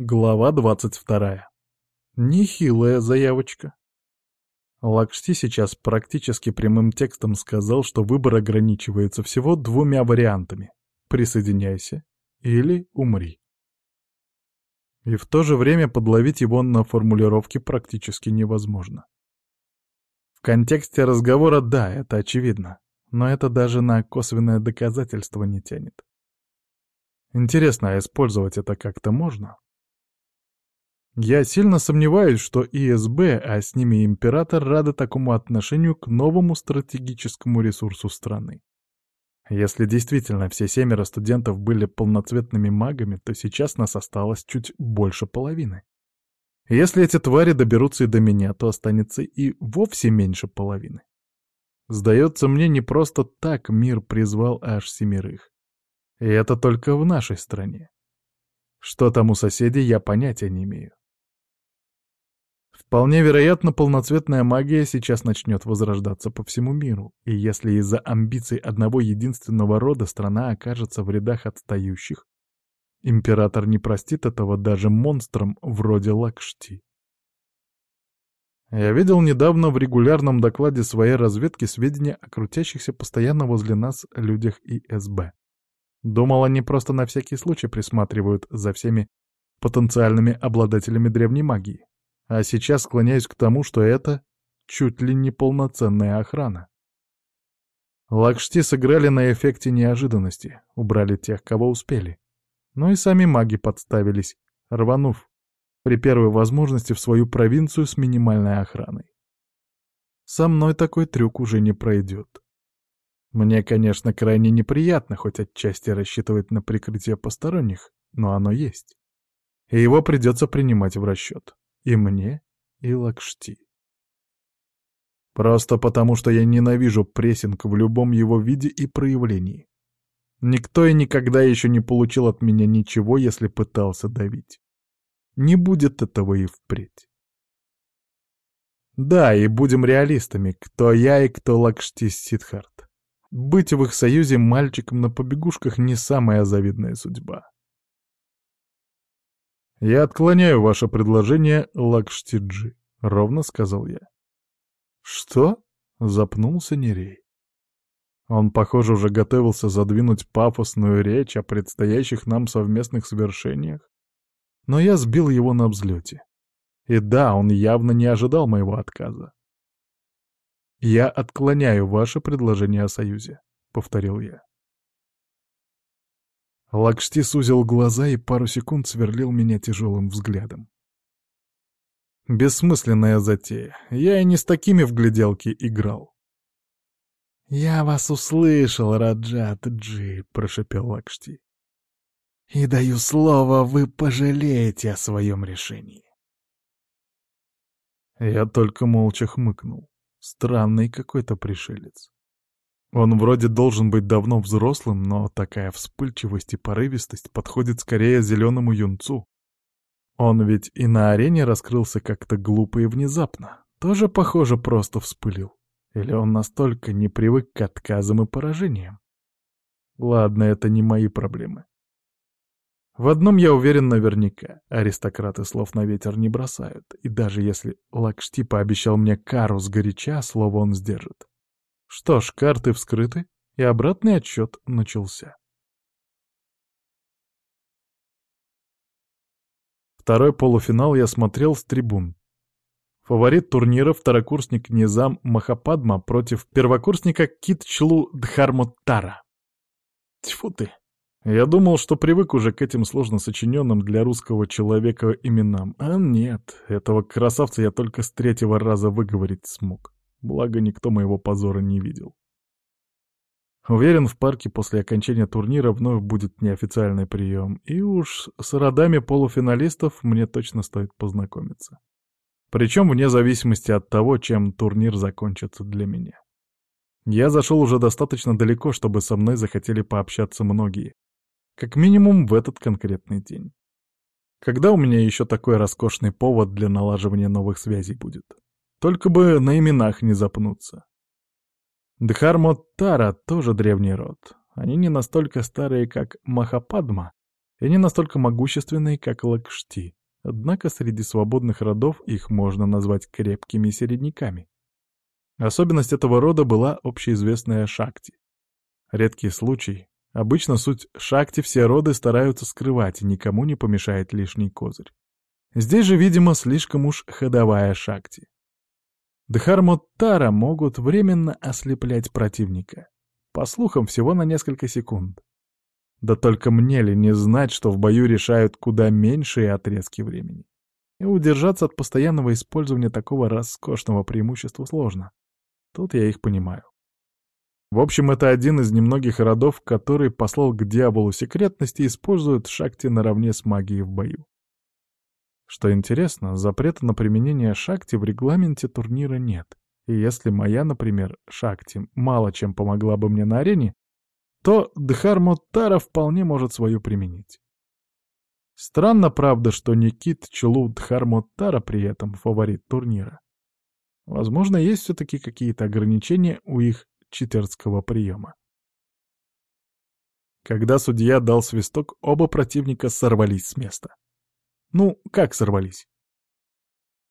Глава 22. Нехилая заявочка. Лакшти сейчас практически прямым текстом сказал, что выбор ограничивается всего двумя вариантами — присоединяйся или умри. И в то же время подловить его на формулировке практически невозможно. В контексте разговора да, это очевидно, но это даже на косвенное доказательство не тянет. Интересно, а использовать это как-то можно? Я сильно сомневаюсь, что ИСБ, а с ними император, рады такому отношению к новому стратегическому ресурсу страны. Если действительно все семеро студентов были полноцветными магами, то сейчас нас осталось чуть больше половины. Если эти твари доберутся и до меня, то останется и вовсе меньше половины. Сдается мне, не просто так мир призвал аж семерых. И это только в нашей стране. Что там у соседей, я понятия не имею. Вполне вероятно, полноцветная магия сейчас начнет возрождаться по всему миру, и если из-за амбиций одного единственного рода страна окажется в рядах отстающих, император не простит этого даже монстрам вроде Лакшти. Я видел недавно в регулярном докладе своей разведки сведения о крутящихся постоянно возле нас людях ИСБ. Думал, они просто на всякий случай присматривают за всеми потенциальными обладателями древней магии. А сейчас склоняюсь к тому, что это чуть ли не полноценная охрана. Лакшти сыграли на эффекте неожиданности, убрали тех, кого успели. Ну и сами маги подставились, рванув при первой возможности в свою провинцию с минимальной охраной. Со мной такой трюк уже не пройдет. Мне, конечно, крайне неприятно хоть отчасти рассчитывать на прикрытие посторонних, но оно есть. И его придется принимать в расчет. И мне, и Лакшти. Просто потому, что я ненавижу прессинг в любом его виде и проявлении. Никто и никогда еще не получил от меня ничего, если пытался давить. Не будет этого и впредь. Да, и будем реалистами, кто я и кто Лакшми Сидхарт. Быть в их союзе мальчиком на побегушках не самая завидная судьба. «Я отклоняю ваше предложение, Лакшмиджи», — ровно сказал я. «Что?» — запнулся Нерей. Он, похоже, уже готовился задвинуть пафосную речь о предстоящих нам совместных свершениях. Но я сбил его на взлете. И да, он явно не ожидал моего отказа. «Я отклоняю ваше предложение о союзе», — повторил я. Лакшти сузил глаза и пару секунд сверлил меня тяжелым взглядом. Бессмысленная затея. Я и не с такими в гляделки играл. «Я вас услышал, Раджат Джи», — прошепел Лакшти. «И даю слово, вы пожалеете о своем решении». Я только молча хмыкнул. Странный какой-то пришелец. Он вроде должен быть давно взрослым, но такая вспыльчивость и порывистость подходит скорее зеленому юнцу. Он ведь и на арене раскрылся как-то глупо и внезапно. Тоже, похоже, просто вспылил. Или он настолько не привык к отказам и поражениям? Ладно, это не мои проблемы. В одном я уверен наверняка. Аристократы слов на ветер не бросают. И даже если Лакшти пообещал мне кару сгоряча, слово он сдержит. Что ж, карты вскрыты, и обратный отсчет начался. Второй полуфинал я смотрел с трибун. Фаворит турнира — второкурсник Низам Махападма против первокурсника Китчлу Дхармуттара. Тьфу ты. Я думал, что привык уже к этим сложно сочиненным для русского человека именам. А нет, этого красавца я только с третьего раза выговорить смог. Благо, никто моего позора не видел. Уверен, в парке после окончания турнира вновь будет неофициальный прием, и уж с родами полуфиналистов мне точно стоит познакомиться. Причем вне зависимости от того, чем турнир закончится для меня. Я зашел уже достаточно далеко, чтобы со мной захотели пообщаться многие. Как минимум в этот конкретный день. Когда у меня еще такой роскошный повод для налаживания новых связей будет? Только бы на именах не запнуться. Дхармоттара тоже древний род. Они не настолько старые, как Махападма, и не настолько могущественные, как Лакшти. Однако среди свободных родов их можно назвать крепкими середняками. Особенность этого рода была общеизвестная шакти. Редкий случай. Обычно суть шакти все роды стараются скрывать, и никому не помешает лишний козырь. Здесь же, видимо, слишком уж ходовая шакти. Дхармоттара могут временно ослеплять противника. По слухам, всего на несколько секунд. Да только мне ли не знать, что в бою решают куда меньшие отрезки времени. И удержаться от постоянного использования такого роскошного преимущества сложно. Тут я их понимаю. В общем, это один из немногих родов, который послал к дьяволу секретности и использует шакти наравне с магией в бою. Что интересно, запрета на применение шакти в регламенте турнира нет. И если моя, например, шакти мало чем помогла бы мне на арене, то Дхармоттара вполне может свою применить. Странно, правда, что Никит Чулу Дхармоттара при этом фаворит турнира. Возможно, есть все-таки какие-то ограничения у их читерского приема. Когда судья дал свисток, оба противника сорвались с места. Ну, как сорвались?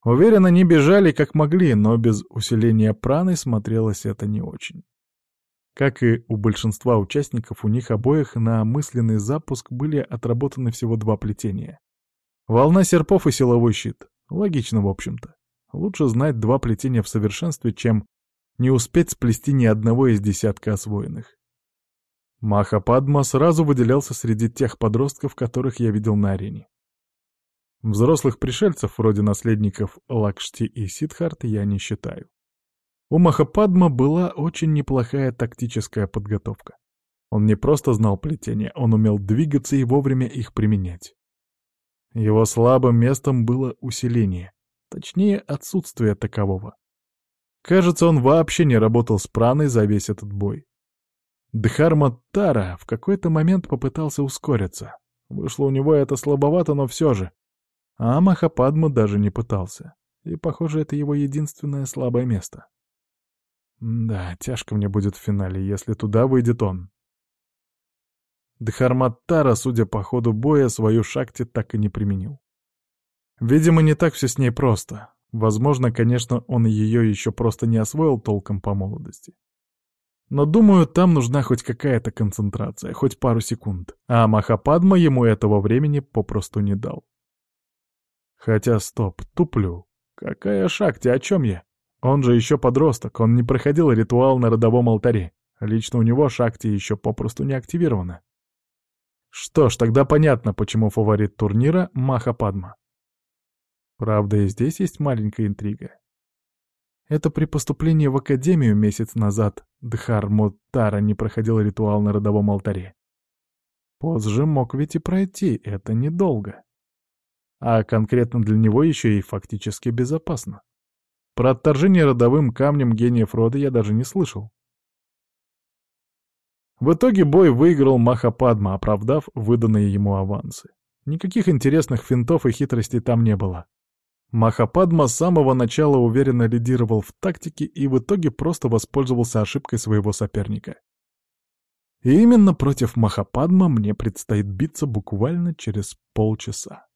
Уверен, они бежали как могли, но без усиления праны смотрелось это не очень. Как и у большинства участников, у них обоих на мысленный запуск были отработаны всего два плетения. Волна серпов и силовой щит. Логично, в общем-то. Лучше знать два плетения в совершенстве, чем не успеть сплести ни одного из десятка освоенных. Махападма сразу выделялся среди тех подростков, которых я видел на арене. Взрослых пришельцев, вроде наследников Лакшти и Сидхарт, я не считаю. У Махападма была очень неплохая тактическая подготовка. Он не просто знал плетения, он умел двигаться и вовремя их применять. Его слабым местом было усиление, точнее, отсутствие такового. Кажется, он вообще не работал с праной за весь этот бой. Дхарма Тара в какой-то момент попытался ускориться. Вышло у него это слабовато, но все же. А Махападма даже не пытался. И, похоже, это его единственное слабое место. Да, тяжко мне будет в финале, если туда выйдет он. Дхарматтара, судя по ходу боя, свою шакти так и не применил. Видимо, не так все с ней просто. Возможно, конечно, он ее еще просто не освоил толком по молодости. Но думаю, там нужна хоть какая-то концентрация, хоть пару секунд. А Махападма ему этого времени попросту не дал. Хотя стоп, туплю. Какая шакти, о чем я? Он же еще подросток, он не проходил ритуал на родовом алтаре. Лично у него шакти еще попросту не активирована. Что ж, тогда понятно, почему фаворит турнира — Маха Падма. Правда, и здесь есть маленькая интрига. Это при поступлении в академию месяц назад Дхар Муттара не проходил ритуал на родовом алтаре. Позже мог ведь и пройти, это недолго. А конкретно для него еще и фактически безопасно. Про отторжение родовым камнем гениев рода я даже не слышал. В итоге бой выиграл Махападма, оправдав выданные ему авансы. Никаких интересных финтов и хитростей там не было. Махападма с самого начала уверенно лидировал в тактике и в итоге просто воспользовался ошибкой своего соперника. И именно против Махападма мне предстоит биться буквально через полчаса.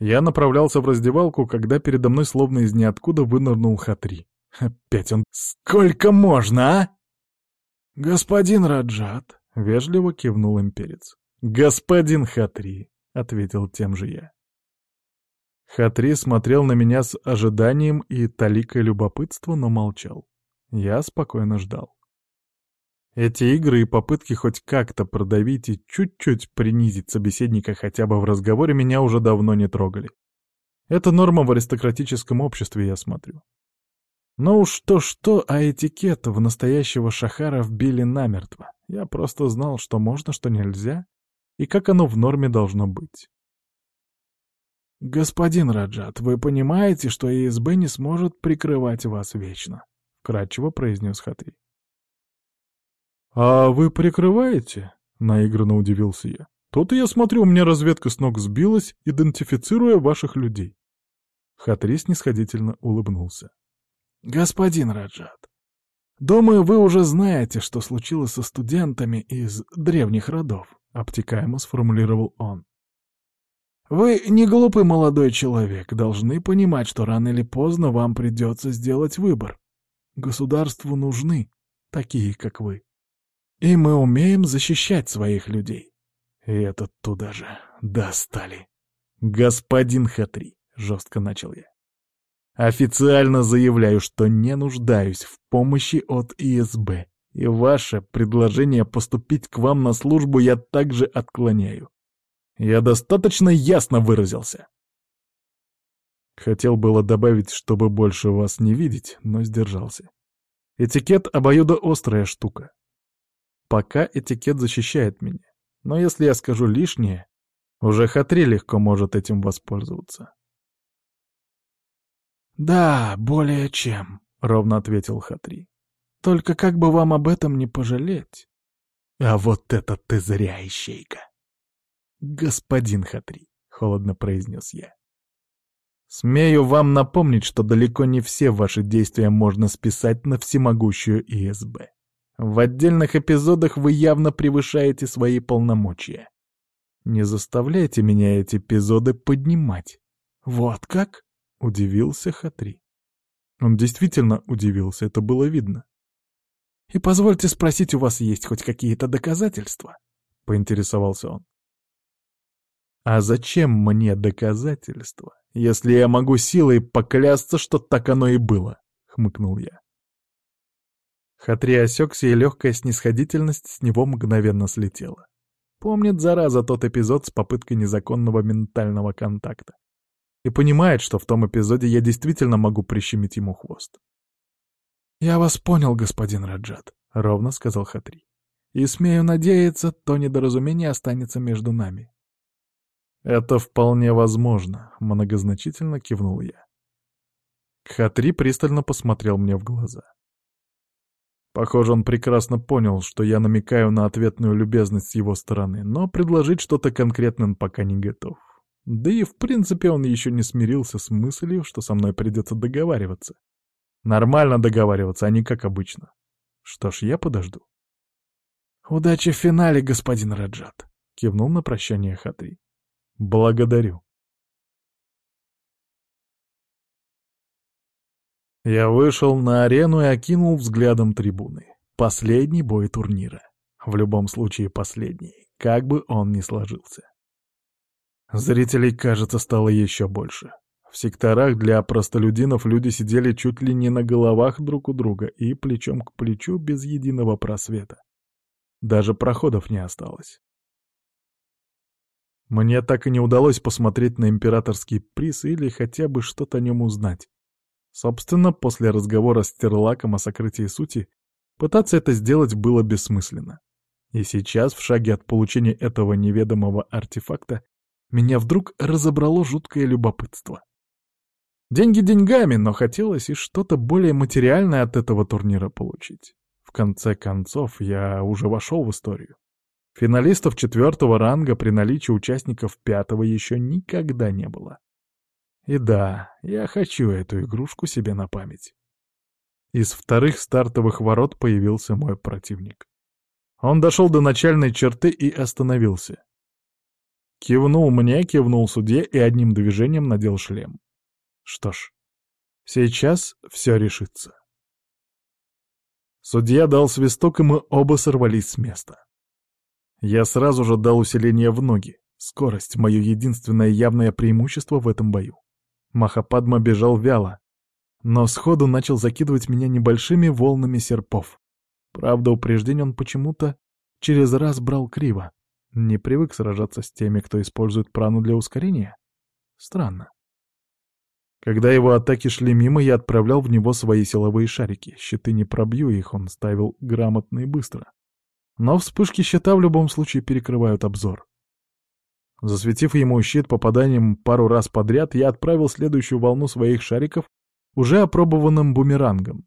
Я направлялся в раздевалку, когда передо мной словно из ниоткуда вынырнул Хатри. Опять он... Сколько можно, а? «Господин Раджат», — вежливо кивнул имперец. «Господин Хатри», — ответил тем же я. Хатри смотрел на меня с ожиданием и таликой любопытства, но молчал. Я спокойно ждал. Эти игры и попытки хоть как-то продавить и чуть-чуть принизить собеседника хотя бы в разговоре меня уже давно не трогали. Это норма в аристократическом обществе, я смотрю. Но уж то-что, а этикет в настоящего шахара вбили намертво. Я просто знал, что можно, что нельзя, и как оно в норме должно быть. «Господин Раджат, вы понимаете, что ИСБ не сможет прикрывать вас вечно?» — вкратчиво произнес Хатри. «А вы прикрываете?» — наигранно удивился я. «То-то я смотрю, у меня разведка с ног сбилась, идентифицируя ваших людей». Хатри снисходительно улыбнулся. «Господин Раджат, Думаю, вы уже знаете, что случилось со студентами из древних родов, обтекаемо сформулировал он. Вы не глупый молодой человек, должны понимать, что рано или поздно вам придется сделать выбор. Государству нужны такие, как вы. И мы умеем защищать своих людей. И этот туда же достали. Господин Хатри, жестко начал я. Официально заявляю, что не нуждаюсь в помощи от ИСБ, и ваше предложение поступить к вам на службу я также отклоняю. Я достаточно ясно выразился. Хотел было добавить, чтобы больше вас не видеть, но сдержался. Этикет обоюдоострая штука. Пока этикет защищает меня. Но если я скажу лишнее, уже Хатри легко может этим воспользоваться. «Да, более чем», — ровно ответил Хатри. «Только как бы вам об этом не пожалеть?» «А вот это ты зря, ищейка!» «Господин Хатри», — холодно произнес я. «Смею вам напомнить, что далеко не все ваши действия можно списать на всемогущую ИСБ. В отдельных эпизодах вы явно превышаете свои полномочия. Не заставляйте меня эти эпизоды поднимать». «Вот как?» — удивился Хатри. Он действительно удивился, это было видно. «И позвольте спросить, у вас есть хоть какие-то доказательства?» — поинтересовался он. А зачем мне доказательства, если я могу силой поклясться, что так оно и было? Хмыкнул я. Хатри осекся, и легкая снисходительность с него мгновенно слетела. Помнит, зараза, тот эпизод с попыткой незаконного ментального контакта. И понимает, что в том эпизоде я действительно могу прищемить ему хвост. «Я вас понял, господин Раджат», — ровно сказал Хатри. «И смею надеяться, то недоразумение останется между нами. «Это вполне возможно», — многозначительно кивнул я. Хатри пристально посмотрел мне в глаза. Похоже, он прекрасно понял, что я намекаю на ответную любезность с его стороны, но предложить что-то конкретное он пока не готов. Да и в принципе он еще не смирился с мыслью, что со мной придется договариваться. Нормально договариваться, а не как обычно. Что ж, я подожду. «Удачи в финале, господин Раджат», — кивнул на прощание Хатри. Благодарю. Я вышел на арену и окинул взглядом трибуны. Последний бой турнира. В любом случае последний, как бы он ни сложился. Зрителей, кажется, стало еще больше. В секторах для простолюдинов люди сидели чуть ли не на головах друг у друга и плечом к плечу без единого просвета. Даже проходов не осталось. Мне так и не удалось посмотреть на императорский приз или хотя бы что-то о нем узнать. Собственно, после разговора с Терлаком о сокрытии сути, пытаться это сделать было бессмысленно. И сейчас, в шаге от получения этого неведомого артефакта, меня вдруг разобрало жуткое любопытство. Деньги деньгами, но хотелось и что-то более материальное от этого турнира получить. В конце концов, я уже вошел в историю. Финалистов четвертого ранга при наличии участников пятого еще никогда не было. И да, я хочу эту игрушку себе на память. Из вторых стартовых ворот появился мой противник. Он дошел до начальной черты и остановился. Кивнул мне, кивнул судье и одним движением надел шлем. Что ж, сейчас все решится. Судья дал свисток, и мы оба сорвались с места. Я сразу же дал усиление в ноги. Скорость — мое единственное явное преимущество в этом бою. Махападма бежал вяло, но сходу начал закидывать меня небольшими волнами серпов. Правда, упреждение он почему-то через раз брал криво. Не привык сражаться с теми, кто использует прану для ускорения? Странно. Когда его атаки шли мимо, я отправлял в него свои силовые шарики. Щиты не пробью их, он ставил грамотно и быстро. Но вспышки щита в любом случае перекрывают обзор. Засветив ему щит попаданием пару раз подряд, я отправил следующую волну своих шариков уже опробованным бумерангом.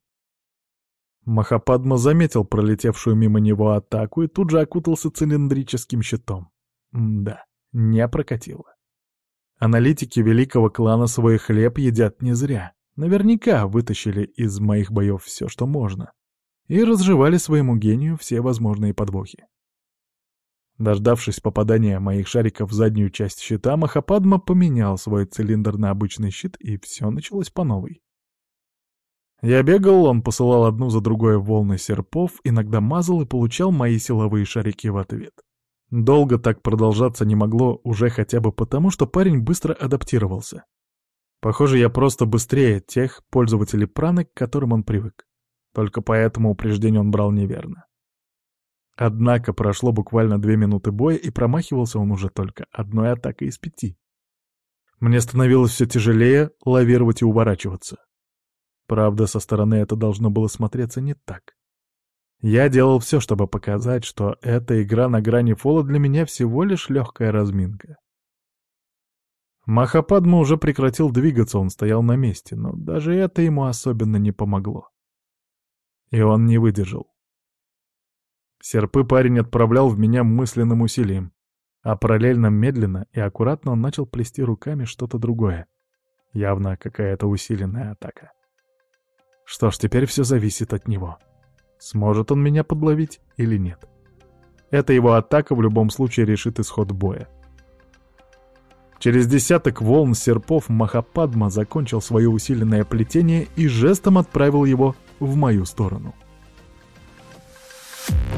Махападма заметил пролетевшую мимо него атаку и тут же окутался цилиндрическим щитом. М да, не прокатило. Аналитики великого клана свой хлеб едят не зря. Наверняка вытащили из моих боев все, что можно. и разжевали своему гению все возможные подвохи. Дождавшись попадания моих шариков в заднюю часть щита, Махападма поменял свой цилиндр на обычный щит, и все началось по новой. Я бегал, он посылал одну за другой волны серпов, иногда мазал и получал мои силовые шарики в ответ. Долго так продолжаться не могло уже хотя бы потому, что парень быстро адаптировался. Похоже, я просто быстрее тех пользователей праны, к которым он привык. Только поэтому упреждение он брал неверно. Однако прошло буквально две минуты боя, и промахивался он уже только одной атакой из пяти. Мне становилось все тяжелее лавировать и уворачиваться. Правда, со стороны это должно было смотреться не так. Я делал все, чтобы показать, что эта игра на грани фола для меня всего лишь легкая разминка. Махападма уже прекратил двигаться, он стоял на месте, но даже это ему особенно не помогло. И он не выдержал. Серпы парень отправлял в меня мысленным усилием, а параллельно медленно и аккуратно он начал плести руками что-то другое. Явно какая-то усиленная атака. Что ж, теперь все зависит от него. Сможет он меня подловить или нет. Эта его атака в любом случае решит исход боя. Через десяток волн серпов Махападма закончил свое усиленное плетение и жестом отправил его в мою сторону. Thank